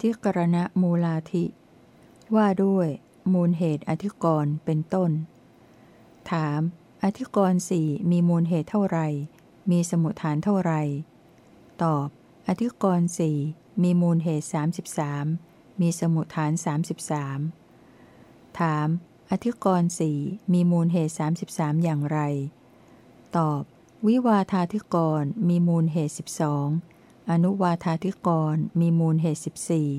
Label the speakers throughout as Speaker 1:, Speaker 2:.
Speaker 1: อธิกรณะมูลาธิ ว่าด้วยมูลเหตุอธิกรณ์เป็นต้น ถาม อธิกรณ์สี่มีมูลเหตุเท่าไร มีสมุทฐานเท่าไร ตอบ อธิกรณ์สี่มีมูลเหตุ 33 มีสมุทฐาน 33 ถาม อธิกรณ์สี่มีมูลเหตุ 33 อย่างไร ตอบ วิวาธาธิกรณ์มีมูลเหตุ 12 อนุวาธาธิกรมีมูลเหตุ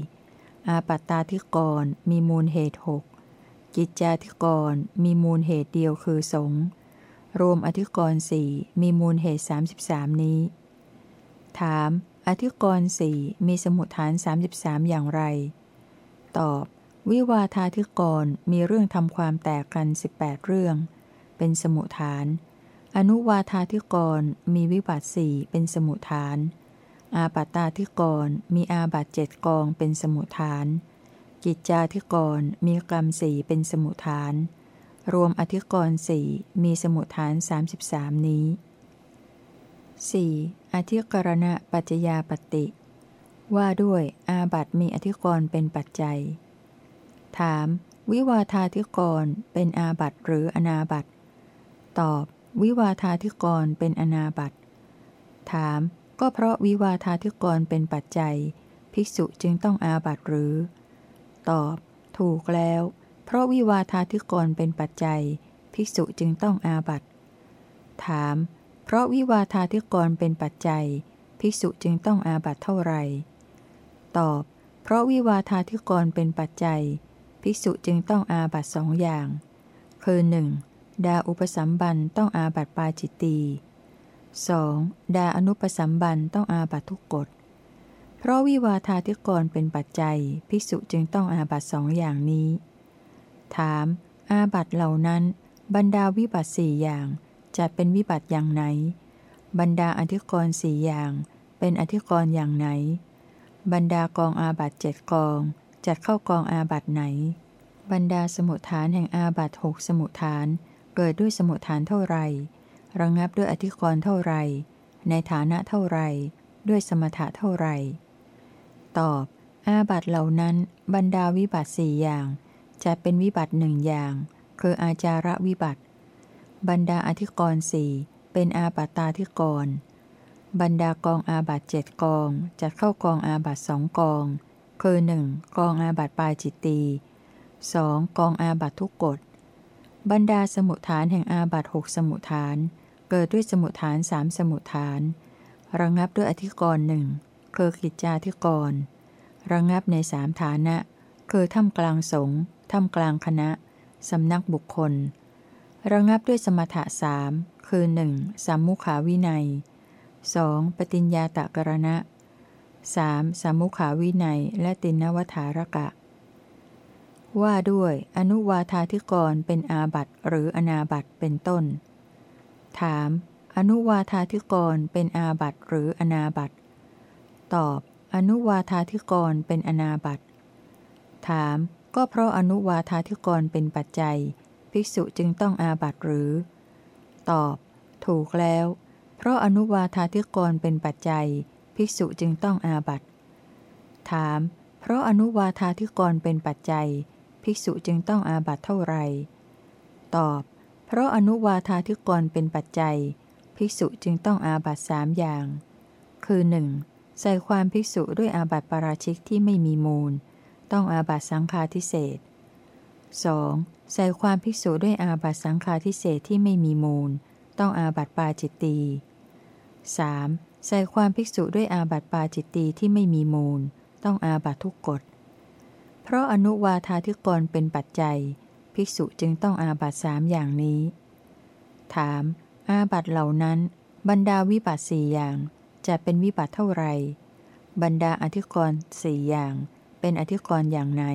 Speaker 1: 14 อาปัตตาธิกรมีมูลเหตุ6กิจจาธิกรมีมูลเหตุเดียวคือสงรวมอธิกรณ์สี่มีมูลเหตุ 33 นี้ ถาม อธิกรณ์สี่มีสมุทฐาน 33 อย่างไร ตอบ วิวาทาธิกรมีเรื่องทำความแตกกัน 18 เรื่อง เป็นสมุทฐาน อนุวาทาธิกรมีวิบัติสี่เป็นสมุทฐาน อาปัตตาธิกรมีอาบัตเจ็ดกองเป็นสมุทฐาน กิจจาธิกรมีกรรมสี่เป็นสมุทฐาน รวมอธิกรสี่มีสมุทฐาน 33 นี้ 4. อธิกรณะปัจจยาปติว่าด้วยอาบัตมีอธิกรเป็นปัจจัย ถาม วิวาทาธิกรเป็นอาบัตหรืออนาบัตตอบ วิวาทาธิกรเป็นอนาบัตถาม ก็เพราะวิวาทาธิกรเป็นปัจจัย ภิกษุจึงต้องอาบัตหรือ ตอบ ถูกแล้ว เพราะวิวาทาธิกรเป็นปัจจัย ภิกษุจึงต้องอาบัตถาม เพราะวิวาทาธิกรเป็นปัจจัย ภิกษุจึงต้องอาบัตเท่าไหร่ ตอบ เพราะวิวาทาธิกรเป็นปัจจัย ภิกษุจึงต้องอาบัตสองอย่าง คือหนึ่งดาอุปสัมบันต้องอาบัตปาจิตตี 2. ดาอนุปสัมบันต้องอาบัตทุกกฎ เพราะวิวาทาธิกรเป็นปัจจัย ภิกษุจึงต้องอาบัตสองอย่างนี้ ถาม อาบัตเหล่านั้น บรรดาวิบัตสี่อย่างจัดเป็นวิบัติอย่างไหน บรรดาอธิกรณ์สี่อย่าง เป็นอธิกรณ์อย่างไหน บรรดากองอาบัตเจ็ดกอง จัดเข้ากองอาบัตไหน บรรดาสมุทฐานแห่งอาบัตหกสมุทฐาน เกิดด้วยสมุทฐานเท่าไหร่ ระงับด้วยอธิกรณ์เท่าไร ในฐานะเท่าไร ด้วยสมถะเท่าไร ตอบ อาบัตเหล่านั้น บรรดาวิบัติสี่อย่างจัดเป็นวิบัติหนึ่งอย่าง คืออาจาระวิบัติ บรรดาอธิกรณ์สี่เป็นอาบัตตาธิกรณ์บรรดากองอาบัตเจ็ดกองจัดเข้ากองอาบัตสองกอง คือหนึ่งกองอาบัตปลายจิตตีสองกองอาบัตทุกกฎบรรดาสมุทฐานแห่งอาบัตหกสมุทฐาน เกิดด้วยสมุทฐานสามสมุทฐาน ระงับด้วยอธิกรณ์หนึ่งคือกิจจาธิกรณ์ระงับในสามฐานะ คือถ้ำกลางสงฆ์ถ้ำกลางคณะ สำนักบุคคล ระงับด้วยสมถะสามคือ 1. สัมมุขาวินัย 2. ปฏิญญาตะกรณะ 3. สัมมุขาวินัย และตินวัฏารกะ ว่าด้วย อนุวาธาธิกรเป็นอาบัตหรืออนาบัตเป็นต้น ถาม อนุวาธาธิกรเป็นอาบัตหรืออนาบัตตอบ อนุวาธาธิกรเป็นอนาบัตถาม ก็เพราะอนุวาธาธิกรเป็นปัจจัย ภิกษุจึงต้องอาบัตหรือ ตอบ ถูกแล้ว เพราะอนุวาธาธิกรเป็นปัจจัย ภิกษุจึงต้องอาบัตถาม เพราะอนุวาธาธิกรเป็นปัจจัย ภิกษุจึงต้องอาบัตเท่าไหร่ตอบ เพราะอนุวาธาธิกรเป็นปัจจัย ภิกษุจึงต้องอาบัตสามอย่าง คือ 1. ใส่ความภิกษุด้วยอาบัติปราชิกที่ไม่มีมูล ต้องอาบัตสังฆาทิเศษ 2. ใส่ความภิกษุด้วยอาบัตสังฆาทิเศษที่ไม่มีมูล ต้องอาบัตปาจิตตี 3. ใส่ความภิกษุด้วยอาบัตปาจิตตีที่ไม่มีมูล ต้องอาบัตทุกกฎ เพราะอนุวาธาธิกรเป็นปัจจัย ภิกษุจึงต้องอาบัติสามอย่างนี้ ถาม อาบัติเหล่านั้น บรรดาวิบัติสี่อย่าง จัดเป็นวิบัติเท่าไหร่ บรรดาอธิกรณ์สี่อย่าง เป็นอธิกรณ์อย่างไหน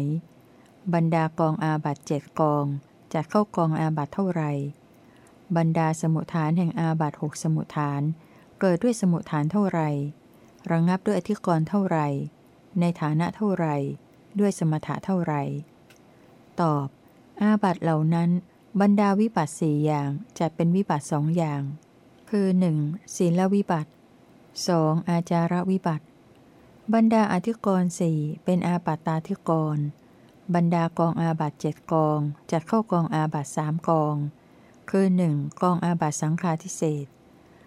Speaker 1: บรรดากองอาบัติเจ็ดกอง จัดเข้ากองอาบัติเท่าไรบรรดาสมุฏฐานแห่งอาบัติหกสมุฏฐาน เกิดด้วยสมุฏฐานเท่าไรระงับด้วยอธิกรณ์เท่าไรในฐานะเท่าไรด้วยสมถะเท่าไรตอบ อาบัตเหล่านั้น บรรดาวิบัติสี่อย่างจะเป็นวิบัติสองอย่าง คือ 1. ศีลวิบัติ 2. อาจารวิบัติ บรรดาอธิกรณ์สี่เป็นอาปัตตาธิกรณ์บรรดากองอาบัตเจ็ดกอง จัดเข้ากองอาบัตสามกอง คือ 1. กองอาบัตสังฆาทิเศษ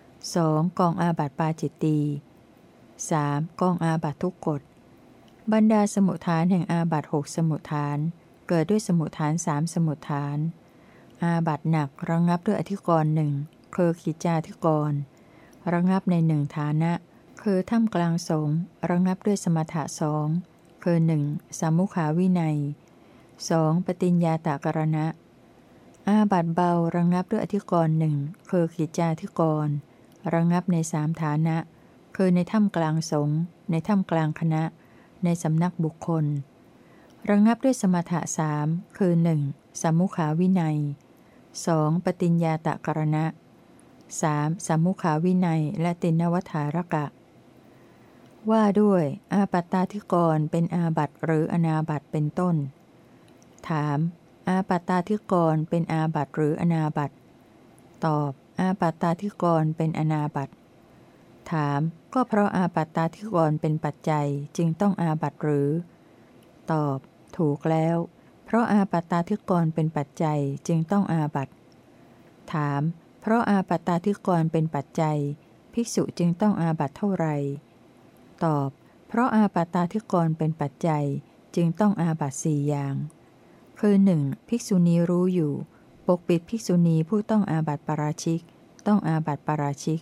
Speaker 1: 2. กองอาบัตปาจิตตี 3. กองอาบัตทุกกฎบรรดาสมุทฐานแห่งอาบัตหกสมุทฐาน เกิดด้วยสมุทฐานสามสมุทฐาน อาบัตหนักระงงับด้วยอธิกรณ์หนึ่งคือขิจาธิกรณ์ระงงับในหนึ่งฐานะ คือถ้ำกลางสงระงงับด้วยสมถะสองคือหนึ่งสามุขาวินัย 2. ปฏิญญาตากรณะ อาบัตเบาระงงับด้วยอธิกรณ์หนึ่งคือขิจาธิกรณ์ระงงับในสามฐานะ คือในถ้ำกลางสงในถ้ำกลางคณะ ในสำนักบุคคล ระงงับด้วยสมถะสามคือหนึ่งสามุขาวินัย 2. ปฏิญญาตากรณะ 3. สามุขาวินัย และตินวัฏารกะ ว่าด้วย อาปัตตาธิกรเป็นอาบัตหรืออนาบัตเป็นต้น ถาม อาปัตตาธิกรเป็นอาบัตหรืออนาบัตตอบ อาปัตตาธิกรเป็นอนาบัตถาม ก็เพราะอาปัตตาธิกรเป็นปัจจัยจึงต้องอาบัตหรือ ตอบ ถูกแล้ว เพราะอาปัตตาธิกรเป็นปัจจัยจึงต้องอาบัตถาม เพราะอาปัตตาธิกรเป็นปัจจัย ภิกษุจึงต้องอาบัตเท่าไหร่ตอบ เพราะอาปาตตาธิกรเป็นปัจจัยจึงต้องอาบัตสี่อย่าง คือ 1. ภิกษุณีรู้อยู่ ปกปิดภิกษุณีผู้ต้องอาบัตปราชิก ต้องอาบัตปราชิก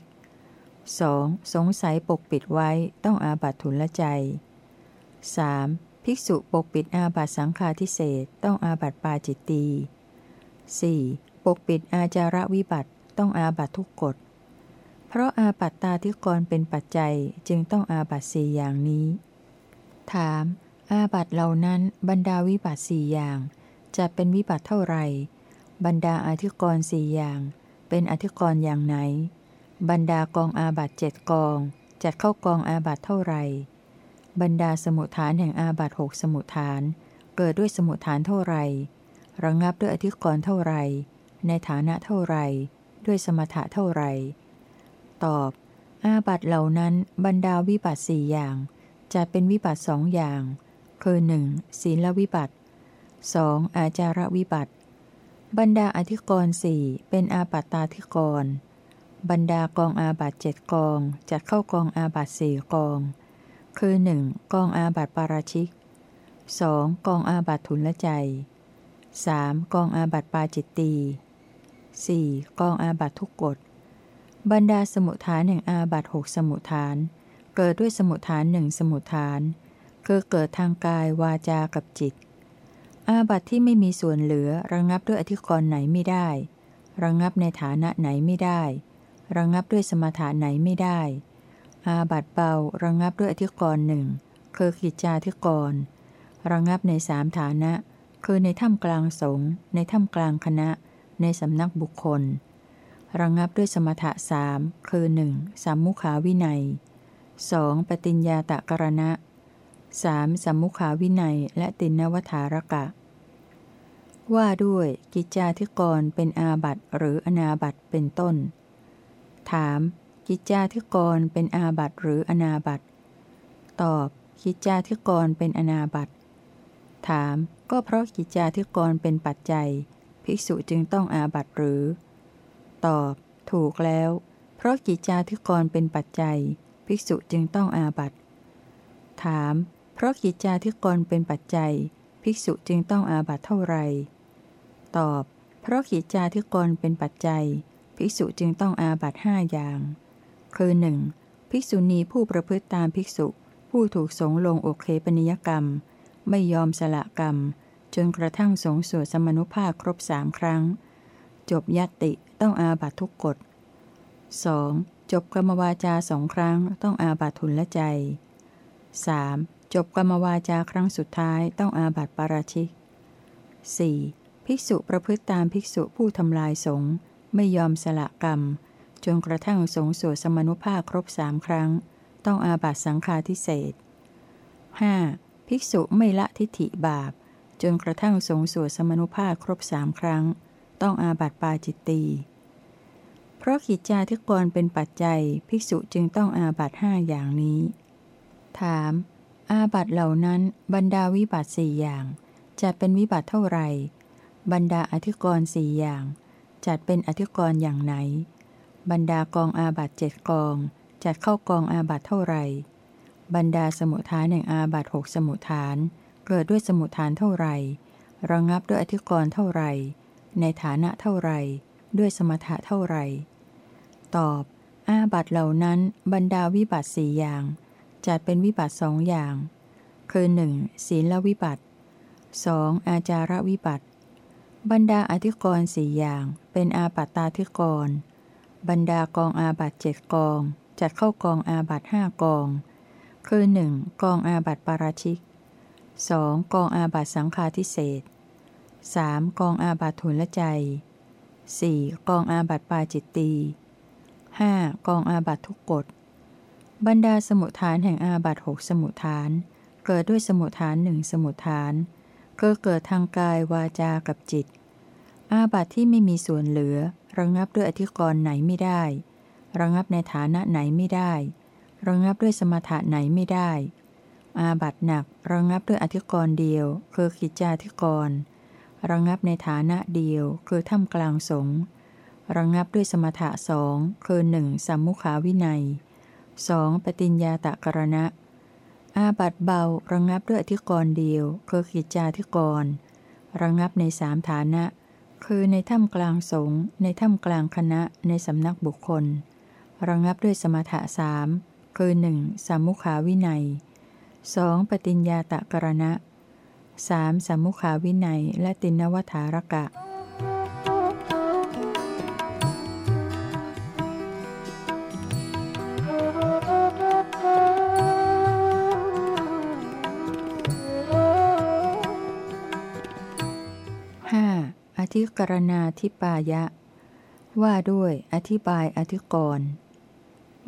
Speaker 1: 2. สงสัยปกปิดไว้ต้องอาบัตทุนละใจ 3. ภิกษุปกปิดอาบัตสังฆาทิเศษต้องอาบัตปาจิตตี 4. ปกปิดอาจาระวิบัตต้องอาบัตทุกกฎ เพราะอาปัตตาธิกรณ์เป็นปัจจัยจึงต้องอาบัติสี่อย่างนี้ ถาม อาบัติเหล่านั้นบรรดาวิบัติสี่อย่าง จัดเป็นวิบัติเท่าไหร่ บรรดาอธิกรณ์สี่อย่าง เป็นอธิกรณ์อย่างไหน บรรดากองอาบัติเจ็ดกองจัดเข้ากองอาบัติเท่าไหร่ บรรดาสมุฏฐานแห่งอาบัติหกสมุฏฐาน เกิดด้วยสมุฏฐานเท่าไรระงับด้วยอธิกรณ์เท่าไรในฐานะเท่าไร ด้วยสมถะเท่าไร ตอบ อาบัตเหล่านั้นบรรดาวิบัตสี่อย่าง จะเป็นวิบัตสองอย่าง คือหนึ่งศีลวิบัติสองอาจารวิบัติ บรรดาอธิกรณ์สี่เป็นอาปัตตาธิกร บรรดากองอาบัตเจ็ดกองจัดเข้ากองอาบัตสี่กอง คือหนึ่งกองอาบัติปาราชิกสองกองอาบัติทุนละใจสามกองอาบัติปาจิตตีสี่กองอาบัติทุกกฎ บรรดาสมุทฐานแห่งอาบัตหกสมุทฐาน เกิดด้วยสมุทฐานหนึ่งสมุทฐาน คือเกิดทางกายวาจากับจิต อาบัติที่ไม่มีส่วนเหลือระงงับด้วยอธิกรณ์ไหนไม่ได้ ระงงับในฐานะไหนไม่ได้ ระงงับด้วยสมถะไหนไม่ได้ อาบัตเบาระงงับด้วยอธิกรณ์หนึ่งคือขิจาธิกรณ์ระงงับในสามฐานะ คือในถ้ำกลางสงฆ์ในถ้ำกลางคณะ ในสำนักบุคคล ระงงับด้วยสมถะสามคือ 1. สัมมุขาวินัย 2. ปฏิญญาตะกรณะ 3. สัมมุขาวินัย และตินวัฏารกะ ว่าด้วยกิจจาธิกรเป็นอาบัตหรืออนาบัตเป็นต้น ถาม กิจจาธิกรเป็นอาบัตหรืออนาบัตตอบ กิจจาธิกรเป็นอนาบัตถาม ก็เพราะกิจจาธิกรเป็นปัจจัย ภิกษุจึงต้องอาบัตหรือ ตอบ ถูกแล้ว เพราะกิจจาธิกรเป็นปัจจัย ภิกษุจึงต้องอาบัตถาม เพราะกิจจาธิกรเป็นปัจจัย ภิกษุจึงต้องอาบัตเท่าไรตอบ เพราะกิจจาธิกรเป็นปัจจัย ภิกษุจึงต้องอาบัตห้าอย่าง คือ 1. ภิกษุณีผู้ประพฤติตามภิกษุ ผู้ถูกสงลงโอเคปนิยกรรม ไม่ยอมสละกรรม จนกระทั่งสงสวดสมนุภาพครบสามครั้ง จบยติต้องอาบัตทุกกฎ 2. จบกรรมวาจาสองครั้งต้องอาบัตทุนละใจ 3. จบกรรมวาจาครั้งสุดท้ายต้องอาบัตปาราชิก 4. ภิกษุประพฤติตามภิกษุผู้ทำลายสงฆ์ไม่ยอมสละกรรม จนกระทั่งสงสวดสมนุภาพครบสามครั้ง ต้องอาบัตสังฆาทิเศษ 5. ภิกษุไม่ละทิฏฐิบาป จนกระทั่งสงสวดสมนุภาคครบสามครั้ง ต้องอาบัตปาจิตตีเพราะขิจจาธิกรเป็นปัจจัย ภิกษุจึงต้องอาบัตห้าอย่างนี้ ถาม อาบัตเหล่านั้นบรรดาวิบัตสี่อย่างจัดเป็นวิบัติเท่าไหร่บรรดาอธิกรณ์สี่อย่าง จัดเป็นอธิกรณ์อย่างไหน บรรดากองอาบัตเจ็ดกอง จัดเข้ากองอาบัตเท่าไหร่ บรรดาสมุทฐานแห่งอาบัตหกสมุทฐาน เกิดด้วยสมุทฐานเท่าไหร่ระงับด้วยอธิกรณ์เท่าไหร่ ในฐานะเท่าไหร่ ด้วยสมถะเท่าไหร่ ตอบ อาบัตเหล่านั้นบรรดาวิบัติสี่อย่าง จัดเป็นวิบัติสองอย่าง คือ 1. ศีลวิบัติ 2. อาจารวิบัติ บรรดาอธิกรณ์สี่อย่าง เป็นอาปัตตาธิกรณ์ บรรดากองอาบัตเจ็ดกอง จัดเข้ากองอาบัตห้ากอง คือ 1. กองอาบัตปาราชิก 2. กองอาบัตสังฆาทิเศษ 3. กองอาบัตทุนละใจ 4. กองอาบัตปาจิตตี 5. กองอาบัตทุกกฎ บรรดาสมุทฐานแห่งอาบัตหกสมุทฐาน เกิดด้วยสมุทฐานหนึ่งสมุทฐานก็เกิดทางกายวาจากับจิต อาบัตที่ไม่มีส่วนเหลือ ระงับด้วยอธิกรณ์ไหนไม่ได้ ระงับในฐานะไหนไม่ได้ ระงับด้วยสมถะไหนไม่ได้ อาบัตหนักระงับด้วยอธิกรณ์เดียวคือกิจจาธิกรณ์ระงับในฐานะเดียวคือถ้ำกลางสงระงับด้วยสมถะสองคือหนึ่งสัมมุขาวินัยสองปฏิญญาตะกรณะ อาบัตเบาระงับด้วยอธิกรณ์เดียวคือกิจจาธิกรระงับในสามฐานะ คือในถ้ำกลางสงในถ้ำกลางคณะในสำนักบุคคล ระงับด้วยสมถะสามคือหนึ่งสัมมุขาวินัยสองปฏิญญาตะกรณะสามสัมมุขาวินัย และตินวัฏารกะ ธิกรณาธิปายะ ว่าด้วยอธิบายอธิกรณ์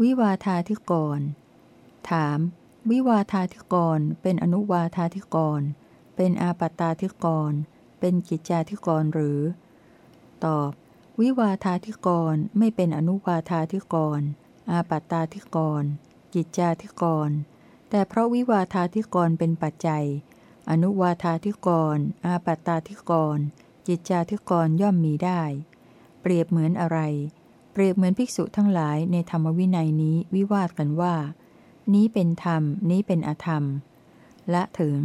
Speaker 1: วิวาธาธิกรณ์ถาม วิวาธาธิกรณ์เป็นอนุวาธาธิกรณ์เป็นอาปัตตาธิกรเป็นกิจจาธิกรหรือ ตอบ วิวาธาธิกรไม่เป็นอนุวาธาธิกรอาปัตตาธิกรกิจจาธิกรแต่เพราะวิวาธาธิกรเป็นปัจจัย อนุวาธาธิกร อาปัตตาธิกร กิจจาธิกรย่อมมีได้ เปรียบเหมือนอะไร เปรียบเหมือนภิกษุทั้งหลายในธรรมวินัยนี้วิวาทกันว่า นี้เป็นธรรม นี้เป็นอธรรมและถึง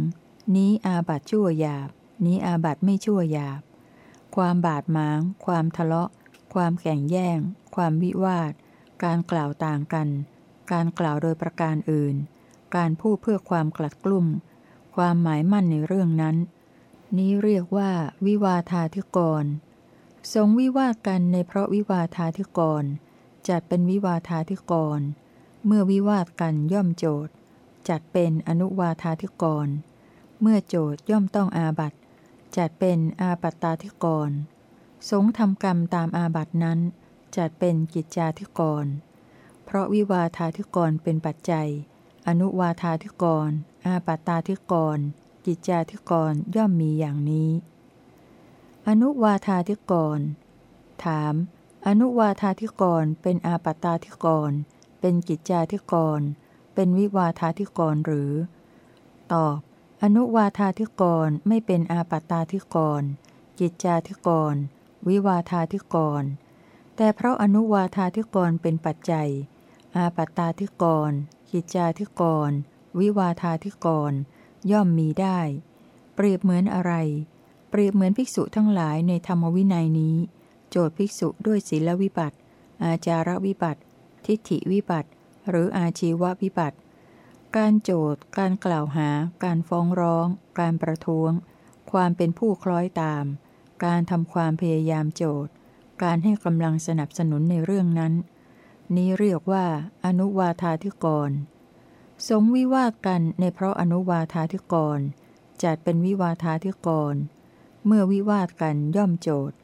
Speaker 1: นี้อาบัตชั่วหยาบ นี้อาบัตไม่ชั่วหยาบ ความบาดหมาง ความทะเลาะ ความแข่งแย่ง ความวิวาท การกล่าวต่างกัน การกล่าวโดยประการอื่น การพูดเพื่อความกลัดกลุ่ม ความหมายมั่นในเรื่องนั้น นี้เรียกว่า วิวาทาธิกรทรงวิวาทกันในเพราะวิวาทาธิกร จัดเป็นวิวาทาธิกร เมื่อวิวาทกันย่อมโจทย์จัดเป็นอนุวาทาธิกร เมื่อโจทย่อมต้องอาบัตจัดเป็นอาปัตตาธิกร สงทำกรรมตามอาบัตนั้น จัดเป็นกิจจาธิกร เพราะวิวาทาธิกรเป็นปัจจัย อนุวาทาธิกร อาปัตตาธิกร กิจจาธิกรย่อมมีอย่างนี้ อนุวาทาธิกร ถาม อนุวาทาธิกรเป็นอาปัตตาธิกร เป็นกิจจาธิกร เป็นวิวาทาธิกรหรือ ตอบ อนุวาธาธิกรไม่เป็นอาปัตตาธิกร กิจจาธิกร วิวาธาธิกร แต่เพราะอนุวาธาธิกรเป็นปัจจัย อาปัตตาธิกร กิจจาธิกร วิวาธาธิกร ย่อมมีได้ เปรียบเหมือนอะไร เปรียบเหมือนภิกษุทั้งหลายในธรรมวินัยนี้ โจทย์ภิกษุด้วยศีลวิบัติ อาจารวิบัติ ทิฏฐิวิบัติ หรืออาชีววิบัติ การโจทย์ การกล่าวหา การฟ้องร้อง การประท้วง ความเป็นผู้คล้อยตาม การทำความพยายามโจทย์ การให้กำลังสนับสนุนในเรื่องนั้น นี้เรียกว่า อนุวาธาธิกร สงวิวาทกันในเพราะอนุวาธาธิกร จัดเป็นวิวาธาธิกร เมื่อวิวาทกันย่อมโจทย์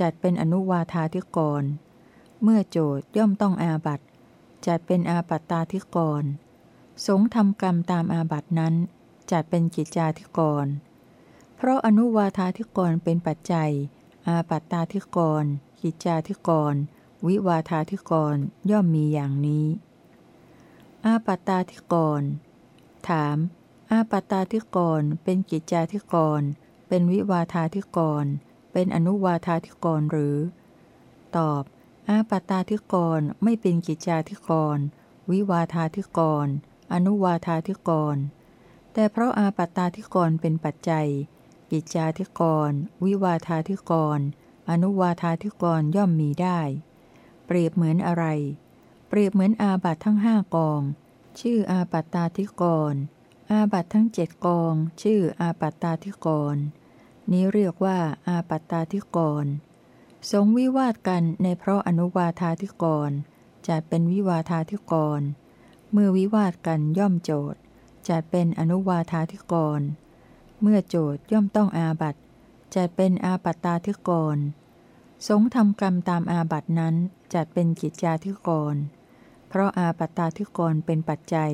Speaker 1: จัดเป็นอนุวาธาธิกร เมื่อโจทย่อมต้องอาบัตจัดเป็นอาปัตตาธิกร สงทำกรรมตามอาบัตนั้น จัดเป็นกิจจาธิกร เพราะอนุวาธาธิกรเป็นปัจจัย อาปัตตาธิกร กิจจาธิกร วิวาธาธิกรย่อมมีอย่างนี้ อาปัตตาธิกร ถาม อาปัตตาธิกรเป็นกิจจาธิกร เป็นวิวาทาธิกร เป็นอนุวาทาธิกรหรือ ตอบ อาปัตตาธิกรไม่เป็นกิจจาธิกร วิวาทาธิกร อนุวาทาธิกร แต่เพราะอาปัตตาธิกรเป็นปัจจัย กิจจาธิกร วิวาทาธิกร อนุวาทาธิกรย่อมมีได้ เปรียบเหมือนอะไร เปรียบเหมือนอาบัตทั้งห้ากอง ชื่ออาปัตตาธิกร อาบัตทั้งเจ็ดกอง ชื่ออาปัตตาธิกร นี้เรียกว่าอาปัตตาธิกร สงวิวาทกันในเพราะอนุวาทาธิกรจัดเป็นวิวาทาธิกร เมื่อวิวาทกันย่อมโจทย์จัดเป็นอนุวาทาธิกร เมื่อโจทย์ย่อมต้องอาบัตจัดเป็นอาปัตตาธิกร สงทำกรรมตามอาบัตนั้นจัดเป็นกิจจาธิกร เพราะอาปัตตาธิกรเป็นปัจจัย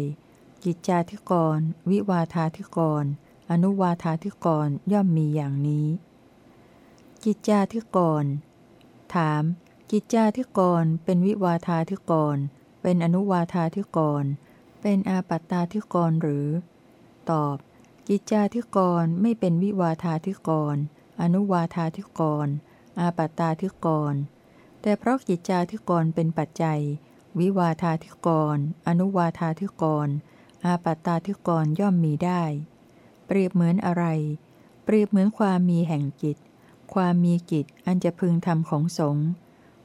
Speaker 1: กิจจาธิกร วิวาทาธิกร อนุวาทาธิกรย่อมมีอย่างนี้ กิจจาธิกร ถาม กิจจาธิกรเป็นวิวาทาธิกร เป็นอนุวาทาธิกร เป็นอาปัตตาธิกรหรือ ตอบ กิจจาธิกรไม่เป็นวิวาทาธิกร อนุวาทาธิกร อาปัตตาธิกร แต่เพราะกิจจาธิกรเป็นปัจจัย วิวาทาธิกร อนุวาทาธิกร อาปัตตาธิกรย่อมมีได้ เปรียบเหมือนอะไร เปรียบเหมือนความมีแห่งกิจ ความมีกิจอันจะพึงทำของสงฆ์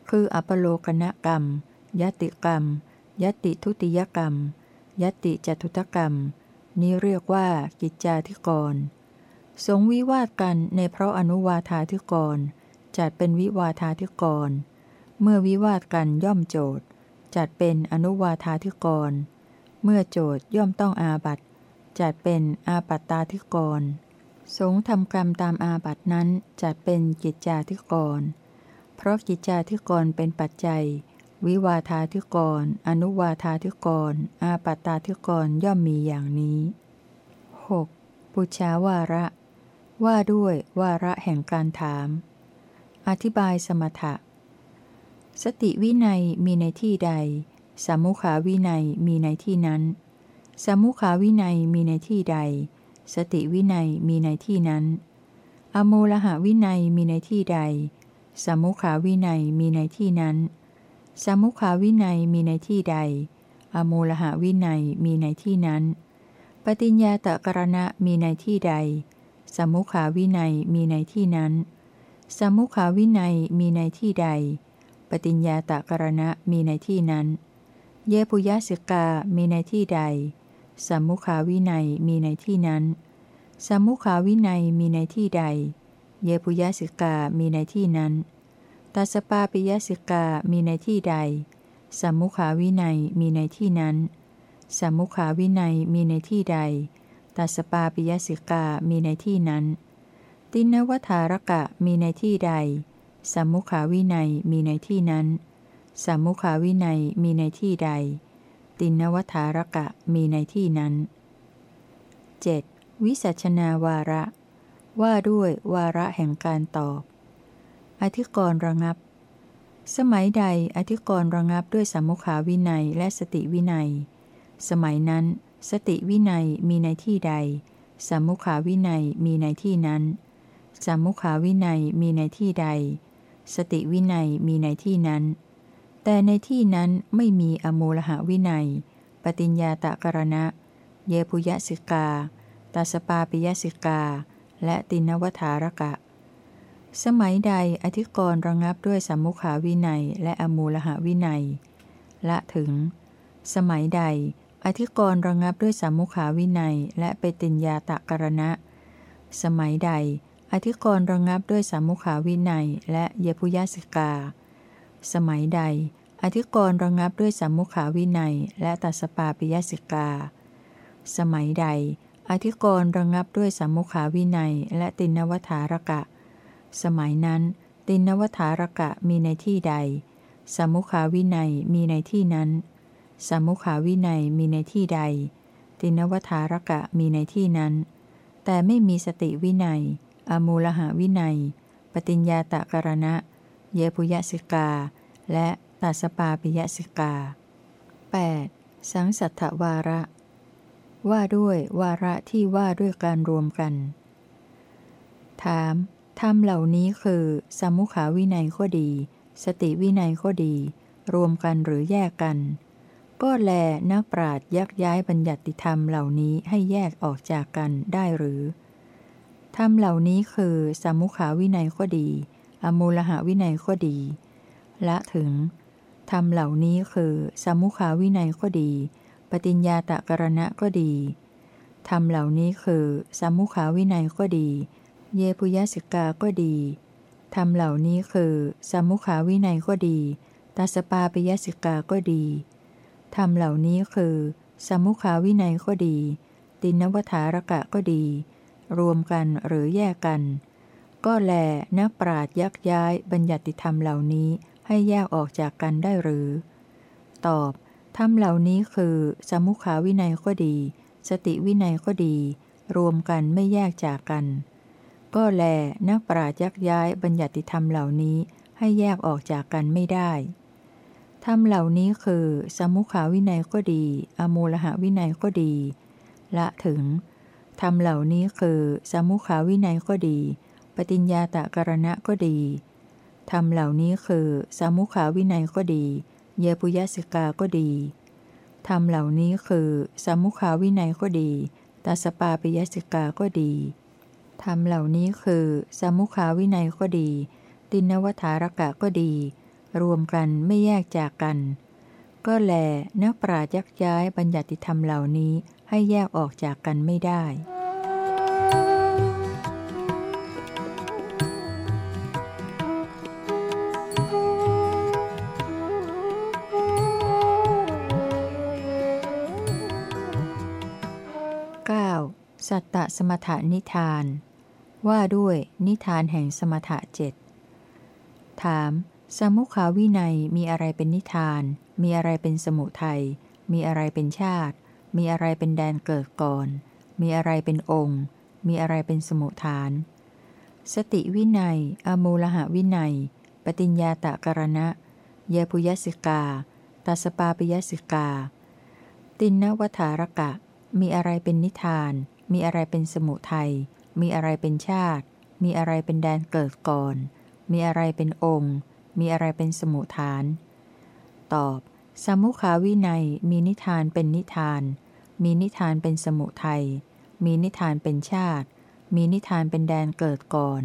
Speaker 1: คืออัปโลกนกรรม ยติกรรม ยติทุติยกรรม ยติจตุตกรรม นี้เรียกว่ากิจจาธิกร สงวิวาทกันในเพราะอนุวาธาธิกร จัดเป็นวิวาธาธิกร เมื่อวิวาทกันย่อมโจทย์ จัดเป็นอนุวาธาธิกร เมื่อโจทย่อมต้องอาบัตจัดเป็นอาปัตตาธิกร สงทำกรรมตามอาบัตนั้นจัดเป็นกิจจาธิกร เพราะกิจจาธิกรเป็นปัจจัย วิวาทาธิกร อนุวาทาธิกร อาปัตตาธิกรย่อมมีอย่างนี้ 6. ปุชชาวาระ ว่าด้วยวาระแห่งการถาม อธิบายสมถะ สติวินัยมีในที่ใด สามุขาวินัยมีในที่นั้น สามุขาวินัยมีในที่ใด สติวินัยมีในที่นั้น อโมลหะวินัยมีในที่ใด สามุขาวินัยมีในที่นั้น สามุขาวินัยมีในที่ใด อโมลหะวินัยมีในที่นั้น ปฏิญญาตะกรณะมีในที่ใดสามุขาวินัยมีในที่นั้นสามุขาวินัยมีในที่ใด ปฏิญญาตกรณะมีในที่นั้น เยปุยสิกามีในที่ใดสามุขาวินัยมีในที่นั้นสามุขาวินัยมีในที่ใด เยปุยสิกามีในที่นั้นตัสปาปิยสิกามีในที่ใดสามุขาวินัยมีในที่นั้นสามุขาวินัยมีในที่ใด ตัสปาปิยสิกามีในที่นั้น ตินวัฏารกะมีในที่ใด สามุขาวินัยมีในที่นั้นสามุขาวินัยมีในที่ใด ตินวัฏารกะมีในที่นั้น 7. วิสัชนาวาระ ว่าด้วยวาระแห่งการตอบ อธิกรณ์ระงับ สมัยใดอธิกรณ์ระงับด้วยสามุขาวินัยและสติวินัย สมัยนั้น สติวินัยมีในที่ใดสามุขาวินัยมีในที่นั้นสามุขาวินัยมีในที่ใด สติวินัยมีในที่นั้น แต่ในที่นั้นไม่มีอโมลหะวินัย ปฏิญญาตะกรณะ เยปุยสิกาตัสปาปิยสิกา และตินวัฏารกะ สมัยใดอธิกรณ์ระงับด้วยสามุขาวินัยและอมูลหะวินัย ละถึง สมัยใด อธิกรณ์ระงับด้วยสามุขาวินัยและเปติญญาตะกรณะ สมัยใด อธิกรณ์ระงับด้วยสามุขาวินัยและเยพุยสิกา สมัยใด อธิกรณ์ระงับด้วยสามุขาวินัย และตัสปาปิยสิกา สมัยใด อธิกรณ์ระงับด้วยสามุขาวินัย และตินวัฏารกะ สมัยนั้น ตินวัฏารกะมีในที่ใด สามุขาวินัยมีในที่นั้น สามุขาวินัยมีในที่ใด ตินวัฏารกะมีในที่นั้น แต่ไม่มีสติวินัย อมูลหาวินัย ปฏิญญาตะกรณะ เยปุยสิกา และตัสปาปิยสิกา 8. สังสัทธวาระ ว่าด้วยวาระที่ว่าด้วยการรวมกัน ถามธรรมเหล่านี้คือ สมุขาวินัยก็ดี สติวินัยก็ดี รวมกันหรือแยกกัน ก็แลนักปราดยักย้ายบัญญัติธรรมเหล่านี้ให้แยกออกจากกันได้หรือ ธรรมเหล่านี้คือสมุขาวินัยก็ดี อมูลหาวินัยก็ดี ละถึงธรรมเหล่านี้คือสมุขาวินัยก็ดี ปฏิญญาตะกรณะก็ดีธรรมเหล่านี้คือสมุขาวินัยก็ดี เยปุยสิกาก็ดีธรรมเหล่านี้คือสมุขาวินัยก็ดีตัสปาปิยสิกาก็ดีธรรมเหล่านี้คือ สมุขาวินัยก็ดี ตินวัฏารกะก็ดี รวมกันหรือแยกกัน ก็แลนักปราดยักย้ายบัญญัติธรรมเหล่านี้ให้แยกออกจากกันได้หรือ ตอบธรรมเหล่านี้คือ สมุขาวินัยก็ดี สติวินัยก็ดี รวมกันไม่แยกจากกัน ก็แลนักปราชญ์ยักย้ายบัญญัติธรรมเหล่านี้ให้แยกออกจากกันไม่ได้ธรรมเหล่านี้คือ สมุขาวินัยก็ดี อมูลหาวินัยก็ดี ละถึง ธรรมเหล่านี้คือสมุขาวินัยก็ดี ปฏิญญาตะกรณะก็ดี ธรรมเหล่านี้คือสมุขาวินัยก็ดี เยปุยสิกาก็ดี ธรรมเหล่านี้คือสมุขาวินัยก็ดีตัสปาปิยสิกาก็ดี ธรรมเหล่านี้คือสมุขาวินัยก็ดี ตินวัฏารกะก็ดี รวมกันไม่แยกจากกัน ก็แลนักปราจักย้ายบัญญัติธรรมเหล่านี้ ให้แยกออกจากกันไม่ได้ 9. สัตตสมถานิทาน ว่าด้วยนิทานแห่งสมถะเจ็ดถาม สมุขาวินัยมีอะไรเป็นนิทาน มีอะไรเป็นสมุทัย มีอะไรเป็นชาติ มีอะไรเป็นแดนเกิดก่อน มีอะไรเป็นองค์ มีอะไรเป็นสมุทฐาน สติวินัย อมูลหะวินัย ปฏิญญาตะกรณะ เยปุยสิกาตัสปาปิยสิกา ตินนวัฏารกะ มีอะไรเป็นนิทาน มีอะไรเป็นสมุทัย มีอะไรเป็นชาติ มีอะไรเป็นแดนเกิดก่อน มีอะไรเป็นองค์ มีอะไรเป็นสมุทฐาน ตอบ สมุขาวินัยมีนิทานเป็นนิทาน มีนิทานเป็นสมุทัย มีนิทานเป็นชาติ มีนิทานเป็นแดนเกิดก่อน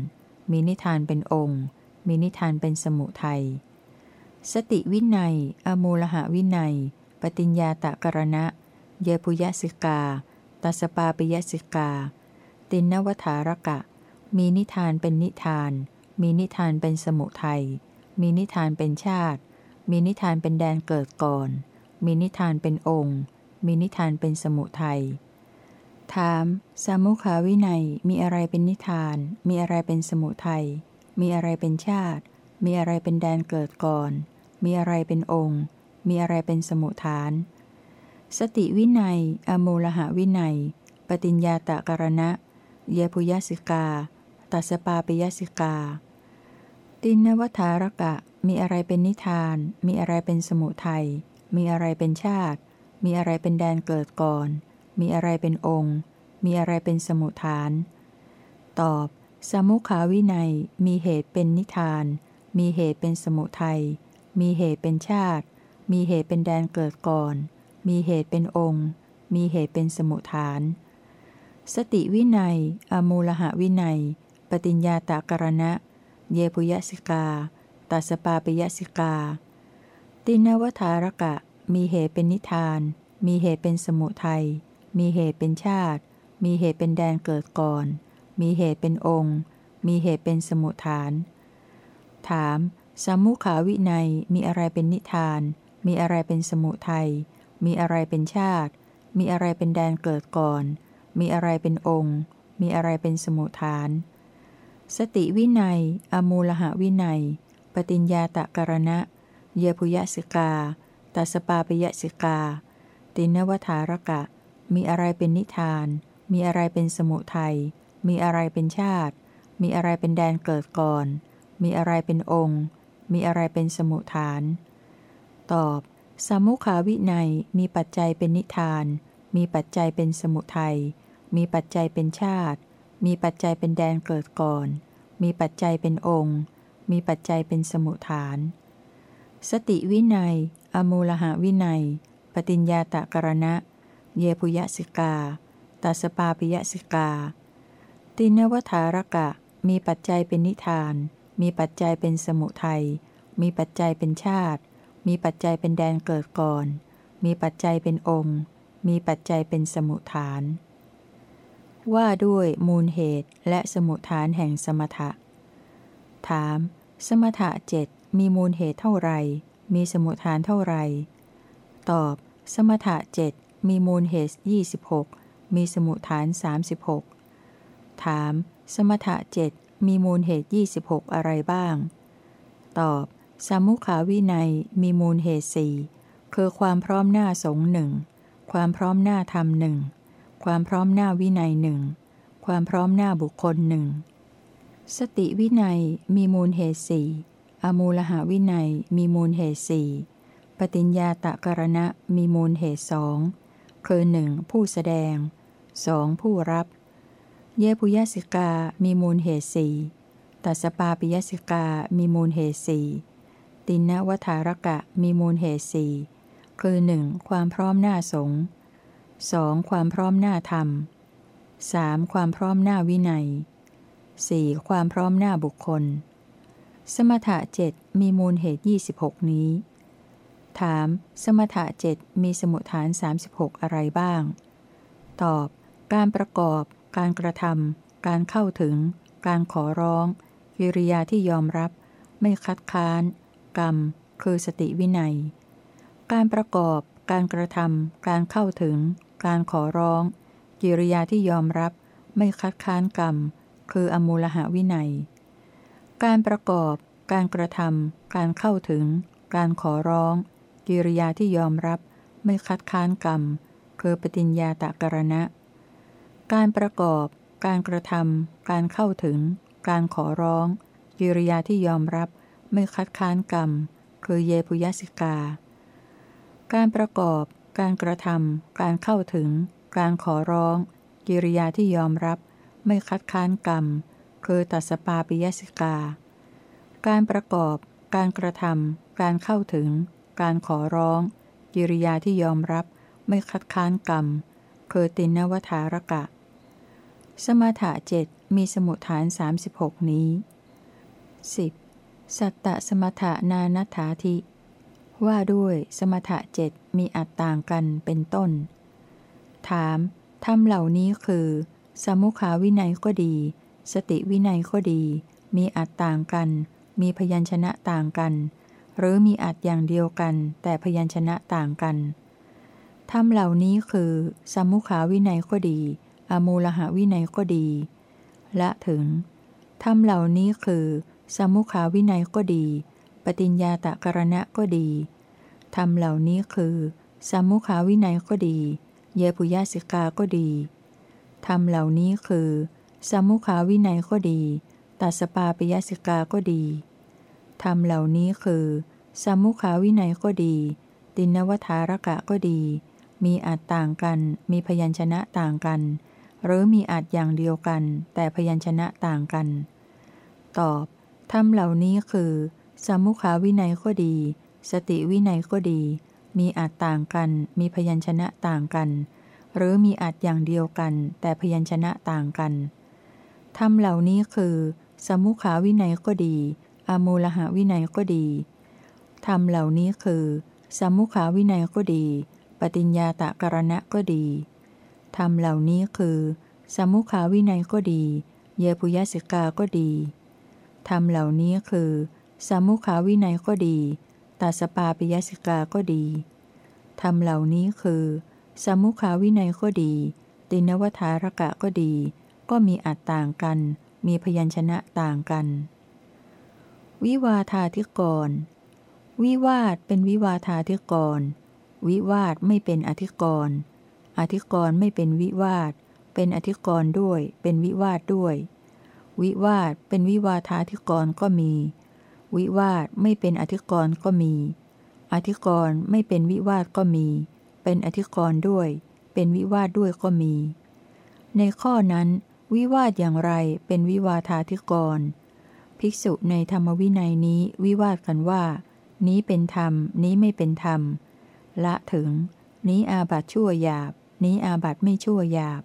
Speaker 1: มีนิทานเป็นองค์ มีนิทานเป็นสมุทัย สติวินัย อมูลหะวินัย ปฏิญญาตะกรณะ เยปุยสิกา ตัสปาปิยสิกา ตินนวธารกะ มีนิทานเป็นนิทาน มีนิทานเป็นสมุทัย มีนิทานเป็นชาติ มีนิทานเป็นแดนเกิดก่อน มีนิทานเป็นองค์ มีนิทานเป็นสมุทัย ถามสามุขาวินัยมีอะไรเป็นนิทาน มีอะไรเป็นสมุทัย มีอะไรเป็นชาติ มีอะไรเป็นแดนเกิดก่อน มีอะไรเป็นองค์ มีอะไรเป็นสมุฐาน สติวินัย อมูลหาวินัย ปฏิญญาตะกรณะ เยปุยสิกา ตัสปาปิยสิกา ตินวัฏารกะ มีอะไรเป็นนิทาน มีอะไรเป็นสมุทัย มีอะไรเป็นชาติ มีอะไรเป็นแดนเกิดก่อน มีอะไรเป็นองค์ มีอะไรเป็นสมุทฐาน ตอบ สมุขาวินัย มีเหตุเป็นนิทาน มีเหตุเป็นสมุทัย มีเหตุเป็นชาติ มีเหตุเป็นแดนเกิดก่อน มีเหตุเป็นองค์ มีเหตุเป็นสมุทฐาน สติวินัย อมูลหะวินัย ปฏิญญาตากรณะ เยปุยสิกา ตัสปาปิยสิกา ตินวัฏารกะ มีเหตุเป็นนิทาน มีเหตุเป็นสมุทัย มีเหตุเป็นชาติ มีเหตุเป็นแดนเกิดก่อน มีเหตุเป็นองค์ มีเหตุเป็นสมุทฐาน ถามสมุขาวินัยมีอะไรเป็นนิทาน มีอะไรเป็นสมุทัย มีอะไรเป็นชาติ มีอะไรเป็นแดนเกิดก่อน มีอะไรเป็นองค์ มีอะไรเป็นสมุทฐาน สติวินัย อมูลหะวินัย ปฏิญญาตะกรณะ เยพุยสิกาตัสปาปยสิกา ตินวัฏารกะ มีอะไรเป็นนิทาน มีอะไรเป็นสมุทัย มีอะไรเป็นชาติ มีอะไรเป็นแดนเกิดก่อน มีอะไรเป็นองค์ มีอะไรเป็นสมุทฐาน ตอบ สมุขาวินัยมีปัจจัยเป็นนิทานมมีปัจจัยเป็นสมุทัย มีปัจจัยเป็นชาติ มีปัจจัยเป็นแดนเกิดก่อน มีปัจจัยเป็นองค์ มีปัจจัยเป็นสมุฐาน สติวินัย อมูลหาวินัย ปฏิญญาตะกรณะ เยปุยสิกาตัสปาปิยสิกา ตินวธารกะ มีปัจจัยเป็นนิทาน มีปัจจัยเป็นสมุทัย มีปัจจัยเป็นชาติ มีปัจจัยเป็นแดนเกิดก่อน มีปัจจัยเป็นองค์ มีปัจจัยเป็นสมุฐาน ว่าด้วยมูลเหตุและสมุฐานแห่งสมถะ ถาม สมถะเจ็ดมีมูลเหตุเท่าไหร่มีสมุฐานเท่าไหร่ตอบ สมถะเจ็ดมีมูลเหตุ26มีสมุฐาน36ถาม สมถะเจ็ดมีมูลเหตุ26อะไรบ้าง ตอบสามุขาวินัยมีมูลเหตุสี่คือความพร้อมหน้าสงหนึ่งความพร้อมหน้าธรรมหนึ่งความพร้อมหน้าวินัยหนึ่งความพร้อมหน้าบุคคลหนึ่ง สติวินัยมีมูลเหตุสี่อมูลหาวินัยมีมูลเหตุสี่ปฏิญญาตะกรณะมีมูลเหตุสองคือหนึ่งผู้แสดงสองผู้รับ เยปุยสิกา มีมูลเหตุสี่ตัสปาปิยสิกา มีมูลเหตุสี่ตินวัฏารกะมีมูลเหตุสี่คือหนึ่งความพร้อมหน้าสงสองความพร้อมหน้าธรรมสามความพร้อมหน้าวินัย สี่ความพร้อมหน้าบุคคล สมถะเจ็ดมีมูลเหตุ 26 นี้ ถาม สมถะเจ็ดมีสมุทฐาน 36 อะไรบ้าง ตอบ การประกอบ การกระทำการเข้าถึง การขอร้องกิริยาที่ยอมรับ ไม่คัดค้าน กรรม คือสติวินัย การประกอบ การกระทำการเข้าถึง การขอร้องกิริยาที่ยอมรับ ไม่คัดค้านกรรม คืออมูลหาวินัย การประกอบ การกระทำการเข้าถึง การขอร้อง กิริยาที่ยอมรับ ไม่คัดค้านกรรม คือปฏิญญาตะกรณะ การประกอบ การกระทำการเข้าถึง การขอร้อง กิริยาที่ยอมรับ ไม่คัดค้านกรรม คือเยปุยสิกา การประกอบ การกระทำการเข้าถึง การขอร้อง กิริยาที่ยอมรับ ไม่คัดค้านกรรม คือตัสปาปิยสิกา การประกอบ การกระทำการเข้าถึง การขอร้อง กิริยาที่ยอมรับ ไม่คัดค้านกรรม คือตินวธารกะ สมถะเจ็ดมีสมุทฐาน 36 นี้ 10. สัตตสมถะนานัฐาธิ ว่าด้วยสมถะเจ็ดมีอัตต่างกันเป็นต้น ถามธรรมเหล่านี้คือ สมุขาวินัยก็ดี สติวินัยก็ดี มีอัตต่างกัน มีพยัญชนะต่างกัน หรือมีอัดอย่างเดียวกัน แต่พยัญชนะต่างกันธรรมเหล่านี้คือ สมุขาวินัยก็ดี อมูลหาวินัยก็ดีและถึงธรรมเหล่านี้คือ สมุขาวินัยก็ดี ปฏิญญาตะกรณะก็ดีธรรมเหล่านี้คือ สมุขาวินัยก็ดี เยปุยสิกาก็ดี ธรรมเหล่านี้คือสมุขาวินัยก็ดี ตัสปาปิยสิกาก็ดี ธรรมเหล่านี้คือสมุขาวินัยก็ดี ตินวัฏารกะก็ดี มีอาจต่างกัน มีพยัญชนะต่างกัน หรือมีอาจอย่างเดียวกัน แต่พยัญชนะต่างกัน ตอบธรรมเหล่านี้คือสมุขาวินัยก็ดี สติวินัยก็ดี มีอาจต่างกัน มีพยัญชนะต่างกัน หรือมีอาจอย่างเดียวกัน แต่พยัญชนะต่างกันธรรมเหล่านี้คือ สมุขาวินัยก็ดีอามูลหาวินัยก็ดีธรรมเหล่านี้คือ สมุขาวินัยก็ดี ปฏิญญาตะกรณะก็ดีธรรมเหล่านี้คือ สมุขาวินัยก็ดี เยปุยสิกาก็ดีธรรมเหล่านี้คือ สมุขาวินัยก็ดีตัสปาปิยสิกาก็ดีธรรมเหล่านี้คือ สมุขาวินัยก็ดี ตินวัฏารกะก็ดี ก็มีอัตต่างกัน มีพยัญชนะต่างกัน วิวาธาธิกร วิวาทเป็นวิวาธาธิกร วิวาทไม่เป็นอธิกร อธิกรไม่เป็นวิวาท เป็นอธิกรด้วย เป็นวิวาทด้วย วิวาทเป็นวิวาธาธิกรก็มี วิวาทไม่เป็นอธิกรก็มี อธิกรไม่เป็นวิวาทก็มี เป็นอธิกรด้วย เป็นวิวาทด้วยก็มี ในข้อนั้น วิวาทอย่างไรเป็นวิวาทาธิกรภิกษุในธรรมวินัยนี้วิวาทกันว่า นี้เป็นธรรม นี้ไม่เป็นธรรม ละถึง นี้อาบัตชั่วหยาบ นี้อาบัตไม่ชั่วหยาบ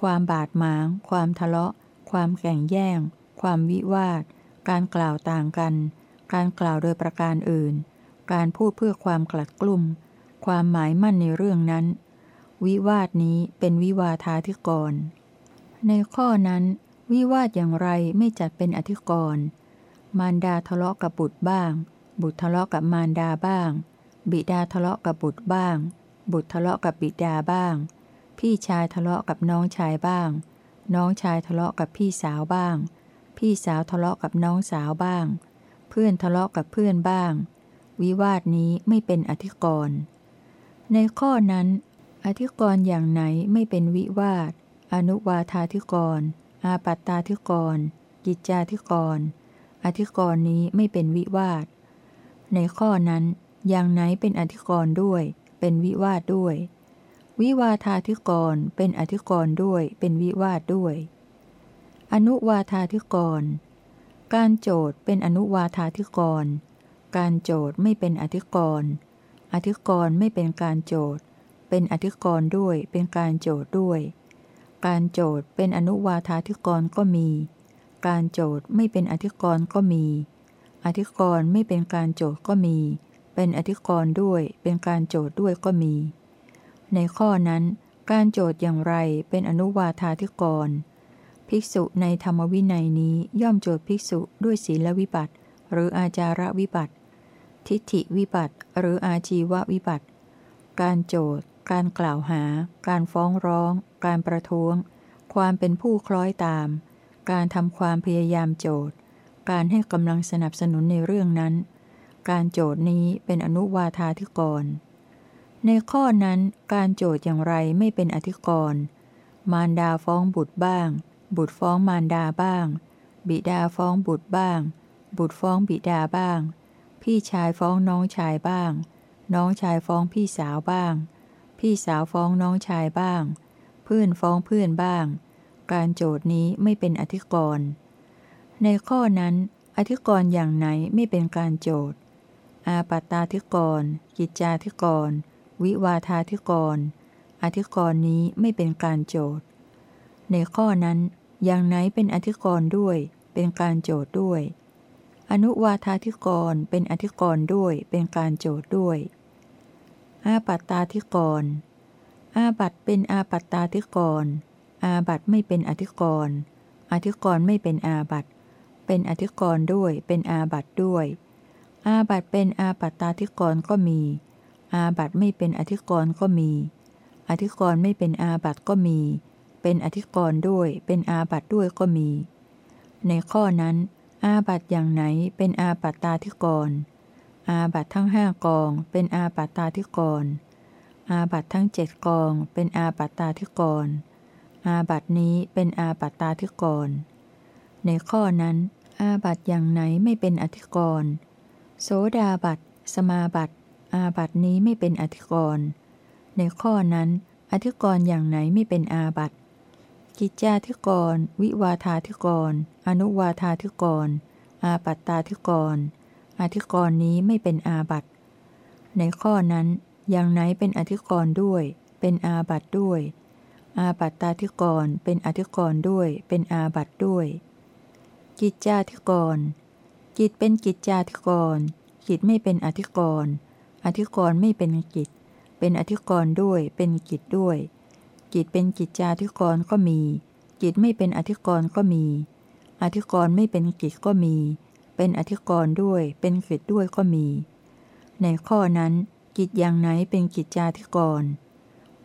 Speaker 1: ความบาดหมาง ความทะเลาะ ความแข่งแย่ง ความวิวาท การกล่าวต่างกัน การกล่าวโดยประการอื่น การพูดเพื่อความกลัดกลุ่ม ความหมายมั่นในเรื่องนั้น วิวาทนี้เป็นวิวาทาธิกร ในข้อนั้น วิวาทอย่างไรไม่จัดเป็นอธิกรณ์มารดาทะเลาะกับบุตรบ้าง บุตรทะเลาะกับมารดาบ้าง บิดาทะเลาะกับบุตรบ้าง บุตรทะเลาะกับบิดาบ้าง พี่ชายทะเลาะกับน้องชายบ้าง น้องชายทะเลาะกับพี่สาวบ้าง พี่สาวทะเลาะกับน้องสาวบ้าง เพื่อนทะเลาะกับเพื่อนบ้าง วิวาทนี้ไม่เป็นอธิกรณ์ ในข้อนั้น อธิกรณ์อย่างไหนไม่เป็นวิวาท อนุวาธาธิกร อาปัตตาธิกร กิจจาธิกร อธิกรณ์นี้ไม่เป็นวิวาท ในข้อนั้น อย่างไหนเป็นอธิกรณ์ด้วย เป็นวิวาทด้วย วิวาธาธิกรเป็นอธิกรณ์ด้วย เป็นวิวาทด้วย อนุวาธาธิกร การโจทย์เป็นอนุวาธาธิกร การโจทย์ไม่เป็นอธิกรณ์ อธิกรณ์ไม่เป็นการโจทย์ เป็นอธิกรณ์ด้วย เป็นการโจทย์ด้วย การโจทย์เป็นอนุวาธาธิกรณ์ก็มี การโจทย์ไม่เป็นอธิกรณ์ก็มี อธิกรณ์ไม่เป็นการโจทย์ก็มี เป็นอธิกรณ์ด้วย เป็นการโจทย์ด้วยก็มี ในข้อนั้น การโจทย์อย่างไรเป็นอนุวาธาธิกรณ์ภิกษุในธรรมวินัยนี้ย่อมโจทย์ภิกษุด้วยศีลวิบัติ หรืออาจาระวิบัติ ทิฏฐิวิบัติ หรืออาชีววิบัติ การโจทย์ การกล่าวหา การฟ้องร้อง การประท้วง ความเป็นผู้คล้อยตาม การทำความพยายามโจทย์ การให้กำลังสนับสนุนในเรื่องนั้น การโจทย์นี้เป็นอนุวาธาธิกร ในข้อนั้นการโจทย์อย่างไรไม่เป็นอธิกรณ์มารดาฟ้องบุตรบ้าง บุตรฟ้องมารดาบ้าง บิดาฟ้องบุตรบ้าง บุตรฟ้องบิดาบ้าง พี่ชายฟ้องน้องชายบ้าง น้องชายฟ้องพี่สาวบ้าง พี่สาวฟ้องน้องชายบ้าง เพื่อนฟ้องเพื่อนบ้าง การโจทย์นี้ไม่เป็นอธิกรณ์ในข้อนั้น อธิกรณ์อย่างไหนไม่เป็นการโจทย์ อาปัตตาธิกรณ์กิจจาธิกรณ์วิวาทาธิกรณ์อธิกรณ์นี้ไม่เป็นการโจทย์ ในข้อนั้นอย่างไหนเป็นอธิกรณ์ด้วย เป็นการโจทย์ด้วย อนุวาธาธิกรเป็นอธิกรณ์ด้วยเป็นการโจทย์ด้วย อาปัตตาธิกร อาบัตเป็นอาปัตตาธิกร อาบัตไม่เป็นอธิกรณ์อธิกรณ์ไม่เป็นอาบัตเป็นอธิกรณ์ด้วยเป็นอาบัตด้วย อาบัตเป็นอาปัตตาธิกรก็มี อาบัตไม่เป็นอธิกรณ์ก็มี อธิกรณ์ไม่เป็นอาบัตก็มี เป็นอธิกรณ์ด้วยเป็นอาบัตด้วยก็มี ในข้อนั้น อาบัตอย่างไหนเป็นอาปัตตาธิกร อาบัตทั้งห้ากอง เป็นอาปัตตาธิกร อาบัตทั้งเจ็ดกอง เป็นอาปัตตาธิกร อาบัตนี้เป็นอาปัตตาธิกร ในข้อนั้น อาบัตอย่างไหนไม่เป็นอธิกร โสดาบัตสมาบัตอาบัตนี้ไม่เป็นอธิกร ในข้อนั้น อธิกรอย่างไหนไม่เป็นอาบัติ กิจจาธิกร วิวาธาธิกร อนุวาธาธิกร อาปัตตาธิกร อธิกรณ์นี้ไม่เป็นอาบัตในข้อนั้น อย่างไหนเป็นอธิกรณ์ด้วย เป็นอาบัตด้วย อาปัตตาธิกรเป็นอธิกรณ์ด้วย เป็นอาบัตด้วย กิจจาธิกร กิจเป็นกิจจาธิกร กิจไม่เป็นอธิกรณ์อธิกรณ์ไม่เป็นกิจ เป็นอธิกรณ์ด้วย เป็นกิจด้วย กิจเป็นกิจจาธิกรก็มี กิจไม่เป็นอธิกรก็มี อธิกรไม่เป็นกิจก็มี เป็นอธิกรด้วย เป็นกิจด้วยก็มี ในข้อนั้น กิจอย่างไหนเป็นกิจจาธิกร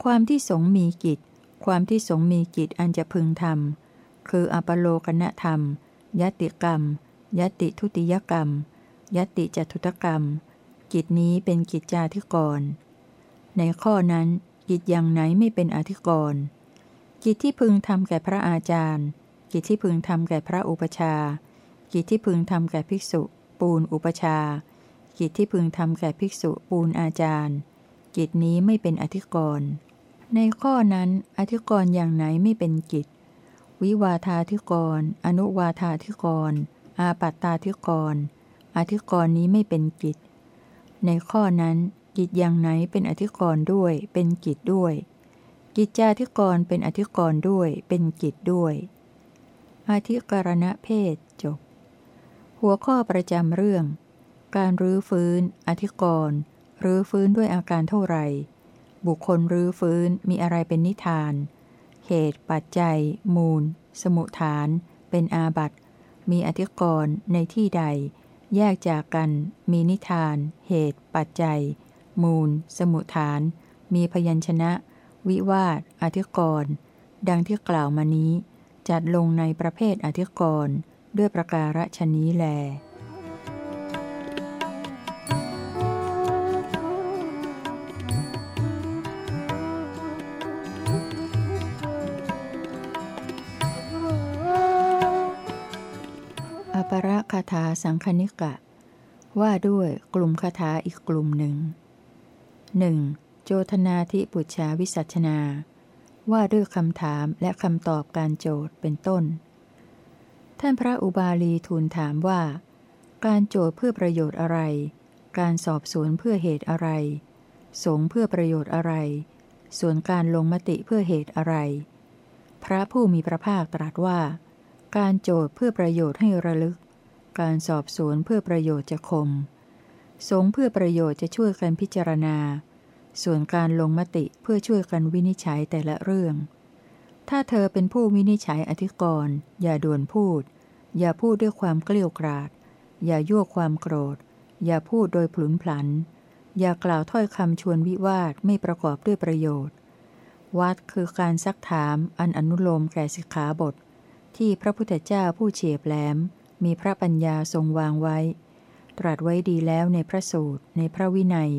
Speaker 1: ความที่สงมีกิจ ความที่สงมีกิจอันจะพึงทำคืออปโลกนธรรม ยติกรรม ยติทุติยกรรม ยติจตุตกรรม กิจนี้เป็นกิจจาธิกร ในข้อนั้น กิจอย่างไหนไม่เป็นอธิกรณ์กิจที่พึงทำแก่พระอาจารย์ กิจที่พึงทำแก่พระอุปชา กิจที่พึงทำแก่ภิกษุ ปูนอุปชา กิจที่พึงทำแก่ภิกษุปูนอาจารย์ กิจนี้ไม่เป็นอธิกรณ์ในข้อนั้นอธิกรณ์อย่างไหนไม่เป็นกิจ วิวาทาธิกรณ์อนุวาทาธิกรณ์อาปัตตาธิกรณ์อธิกรณ์นี้ไม่เป็นกิจ ในข้อนั้น กิจอย่างไหนเป็นอธิกรณ์ด้วย เป็นกิจด้วย กิจจาธิกรณ์เป็นอธิกรณ์ด้วย เป็นกิจด้วยอธิกรณเพศจบ หัวข้อประจำเรื่อง การรื้อฟื้น อธิกรณ์รื้อฟื้นด้วยอาการเท่าไหร่ บุคคลรื้อฟื้นมีอะไรเป็นนิทาน เหตุปัจจัย มูล สมุฐาน เป็นอาบัตมีอธิกรณ์ในที่ใด แยกจากกัน มีนิทาน เหตุ ปัจจัย มูล สมุทฐาน มีพยัญชนะ วิวาทอธิกรณ์ดังที่กล่าวมานี้ จัดลงในประเภทอธิกรณ์ด้วยประการฉนี้แลอปรคาถาสังคณิกะ ว่าด้วยกลุ่มคาถาอีกกลุ่มหนึ่ง หนึ่งโจทนาธิปุชาวิสัชนา ว่าด้วยคำถามและคำตอบการโจทย์เป็นต้น ท่านพระอุบาลีทูลถามว่า การโจทย์เพื่อประโยชน์อะไร การสอบสวนเพื่อเหตุอะไร สงเพื่อประโยชน์อะไร ส่วนการลงมติเพื่อเหตุอะไร พระผู้มีพระภาคตรัสว่า การโจทย์เพื่อประโยชน์ให้ระลึก การสอบสวนเพื่อประโยชน์จะคม สงเพื่อประโยชน์จะช่วยกันพิจารณา ส่วนการลงมติเพื่อช่วยกันวินิจฉัยแต่ละเรื่อง ถ้าเธอเป็นผู้วินิจฉัยอธิกรณ์อย่าด่วนพูด อย่าพูดด้วยความเกลียวกราด อย่ายั่วความโกรธ อย่าพูดโดยผลุนพลัน อย่ากล่าวถ้อยคำชวนวิวาทไม่ประกอบด้วยประโยชน์ วัดคือการซักถามอันอนุโลมแก่สิกขาบท ที่พระพุทธเจ้าผู้เฉียบแหลมมีพระปัญญาทรงวางไว้ ตรัสไว้ดีแล้วในพระสูตร ในพระวินัย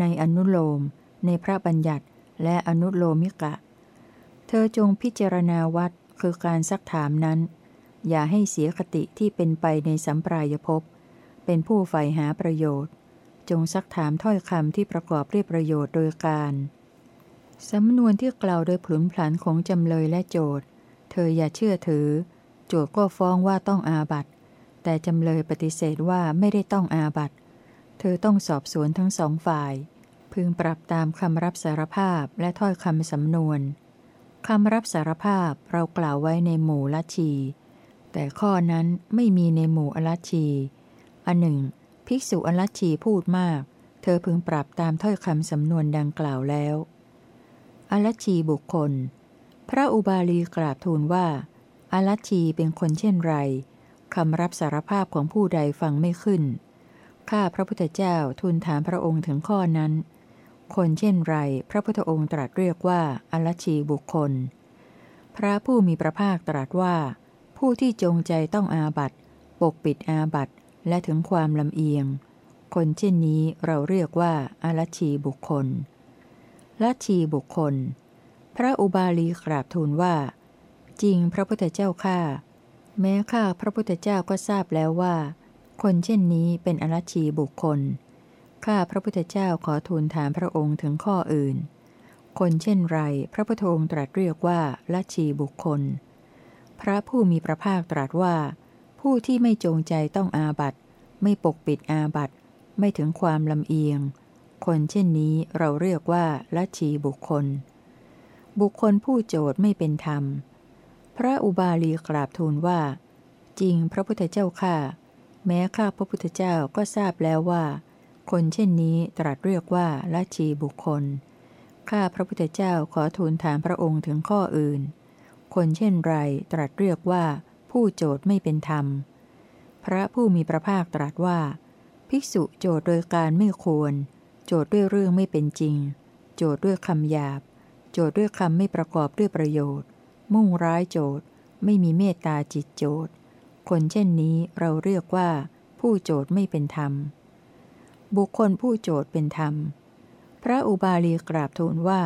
Speaker 1: ในอนุโลม ในพระบัญญัติ และอนุโลมิกะ เธอจงพิจารณาวัดคือการซักถามนั้น อย่าให้เสียคติที่เป็นไปในสัมปรายภพ เป็นผู้ใฝ่หาประโยชน์ จงซักถามถ้อยคำที่ประกอบด้วยประโยชน์โดยการสำนวนที่กล่าวโดยผลุนพลันของจำเลยและโจทย์ เธออย่าเชื่อถือ โจทย์ก็ฟ้องว่าต้องอาบัต แต่จำเลยปฏิเสธว่าไม่ได้ต้องอาบัตเธอต้องสอบสวนทั้งสองฝ่าย พึงปรับตามคำรับสารภาพและถ้อยคำสำนวนคำรับสารภาพเรากล่าวไว้ในหมู่ลัชชี แต่ข้อนั้นไม่มีในหมู่อลัชชีอันหนึ่ง ภิกษุอลัชชีพูดมาก เธอพึงปรับตามถ้อยคำสำนวนดังกล่าวแล้ว อลัชชีบุคคล พระอุบาลีกราบทูลว่าอลัชีเป็นคนเช่นไร คำรับสารภาพของผู้ใดฟังไม่ขึ้น ข้าพระพุทธเจ้าทูลถามพระองค์ถึงข้อนั้น คนเช่นไรพระพุทธองค์ตรัสเรียกว่าอลชีบุคคล พระผู้มีพระภาคตรัสว่า ผู้ที่จงใจต้องอาบัตปกปิดอาบัตและถึงความลำเอียง คนเช่นนี้เราเรียกว่าอลชีบุคคลลัชีบุคคล พระอุบาลีกราบทูลว่า จริงพระพุทธเจ้าข้า แม้ข้าพระพุทธเจ้าก็ทราบแล้วว่า คนเช่นนี้เป็นอรัชีบุคคล ข้าพระพุทธเจ้าขอทูลถามพระองค์ถึงข้ออื่น คนเช่นไรพระพุทธองค์ตรัสเรียกว่าลัชชีบุคคล พระผู้มีพระภาคตรัสว่า ผู้ที่ไม่จงใจต้องอาบัตไม่ปกปิดอาบัตไม่ถึงความลำเอียง คนเช่นนี้เราเรียกว่าลัชชีบุคคล บุคคลผู้โจทย์ไม่เป็นธรรม พระอุบาลีกราบทูลว่า จริงพระพุทธเจ้าข้าแม้ข้าพระพุทธเจ้าก็ทราบแล้วว่า คนเช่นนี้ตรัสเรียกว่าลัชชีบุคคล ข้าพระพุทธเจ้าขอทูลถามพระองค์ถึงข้ออื่น คนเช่นไรตรัสเรียกว่า ผู้โจทย์ไม่เป็นธรรม พระผู้มีพระภาคตรัสว่า ภิกษุโจทย์โดยการไม่ควร โจทย์ด้วยเรื่องไม่เป็นจริง โจทย์ด้วยคำหยาบ โจทย์ด้วยคำไม่ประกอบด้วยประโยชน์ มุ่งร้ายโจทย์ไม่มีเมตตาจิตโจทย์คนเช่นนี้เราเรียกว่า ผู้โจทย์ไม่เป็นธรรม บุคคลผู้โจทย์เป็นธรรม พระอุบาลีกราบทูลว่า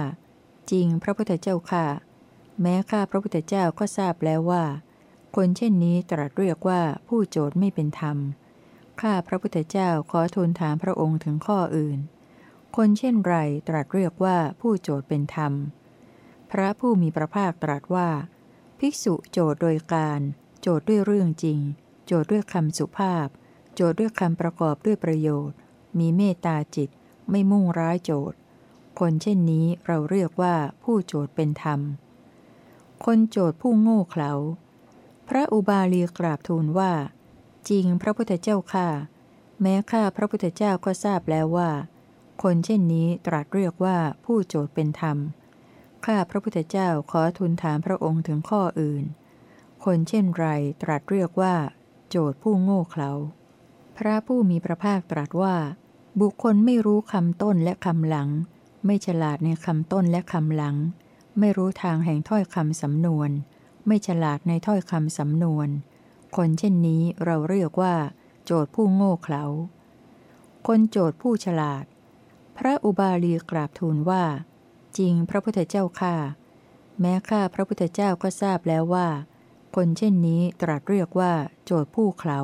Speaker 1: จริงพระพุทธเจ้าค่ะ แม้ข้าพระพุทธเจ้าก็ทราบแล้วว่า คนเช่นนี้ตรัสเรียกว่าผู้โจทย์ไม่เป็นธรรมข้าพระพุทธเจ้าขอทูลถามพระองค์ถึงข้ออื่น คนเช่นไรตรัสเรียกว่าผู้โจทย์เป็นธรรม พระผู้มีพระภาคตรัสว่า ภิกษุโจทย์โดยการ โจทย์ด้วยเรื่องจริง โจทย์ด้วยคำสุภาพ โจทย์ด้วยคำประกอบด้วยประโยชน์ มีเมตตาจิต ไม่มุ่งร้ายโจทย์ คนเช่นนี้เราเรียกว่าผู้โจทย์เป็นธรรม คนโจทย์ผู้โง่เขลา พระอุบาลีกราบทูลว่า จริงพระพุทธเจ้าข้าแม้ข้าพระพุทธเจ้าก็ทราบแล้วว่า คนเช่นนี้ตรัสเรียกว่าผู้โจทย์เป็นธรรม ข้าพระพุทธเจ้าขอทูลถามพระองค์ถึงข้ออื่น คนเช่นไรตรัสเรียกว่า โจทย์ผู้โง่เขลา พระผู้มีพระภาคตรัสว่า บุคคลไม่รู้คำต้นและคำหลัง ไม่ฉลาดในคำต้นและคำหลัง ไม่รู้ทางแห่งถ้อยคำสำนวน ไม่ฉลาดในถ้อยคำสำนวน คนเช่นนี้เราเรียกว่า โจทย์ผู้โง่เขลา คนโจทย์ผู้ฉลาด พระอุบาลีกราบทูลว่า จริงพระพุทธเจ้าข้าแม้ข้าพระพุทธเจ้าก็ทราบแล้วว่า คนเช่นนี้ตรัสเรียกว่าโจทย์ผู้เขา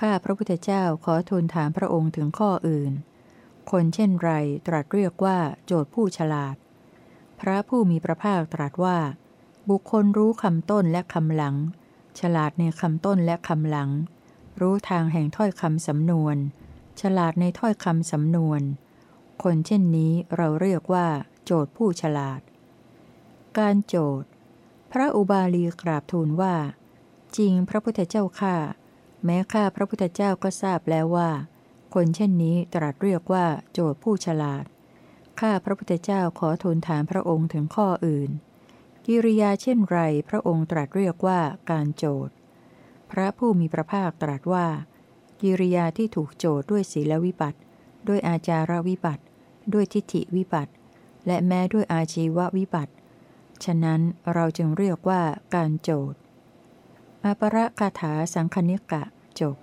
Speaker 1: ข้าพระพุทธเจ้าขอทูลถามพระองค์ถึงข้ออื่น คนเช่นไรตรัสเรียกว่าโจทย์ผู้ฉลาด พระผู้มีพระภาคตรัสว่า บุคคลรู้คำต้นและคำหลัง ฉลาดในคำต้นและคำหลัง รู้ทางแห่งถ้อยคำสำนวน ฉลาดในถ้อยคำสำนวน คนเช่นนี้เราเรียกว่า โจทย์ผู้ฉลาด การโจทย์พระอุบาลีกราบทูลว่า จริงพระพุทธเจ้าข้าแม้ข้าพระพุทธเจ้าก็ทราบแล้วว่า คนเช่นนี้ตรัสเรียกว่าโจทย์ผู้ฉลาดข้าพระพุทธเจ้าขอทูลถามพระองค์ถึงข้ออื่น กิริยาเช่นไรพระองค์ตรัสเรียกว่าการโจทย์พระผู้มีพระภาคตรัสว่า กิริยาที่ถูกโจทย์ด้วยศีลวิบัติ ด้วยอาจารวิบัติ ด้วยทิฏฐิวิบัติ และแม้ด้วยอาชีววิบัติ ฉะนั้นเราจึงเรียกว่าการโจทย์อปรคาถาสังคณิกะจบ